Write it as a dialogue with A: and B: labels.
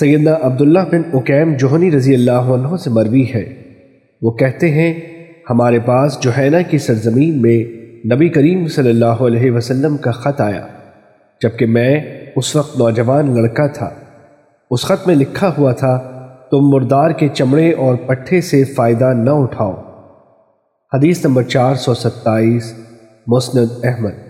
A: سیدنا عبداللہ بن اکیم جوہنی رضی اللہ عنہ سے مروی ہے۔ وہ کہتے ہیں، ہمارے پاس جوہینا کی سرزمین میں نبی کریم صلی اللہ علیہ وسلم کا خط آیا، جبکہ میں اس وقت نوجوان لڑکا تھا۔ اس خط میں لکھا ہوا تھا، تم مردار کے چمڑے اور پٹھے سے فائدہ نہ اٹھاؤ۔ حدیث نمبر چار سو ستائیس، مسند احمد۔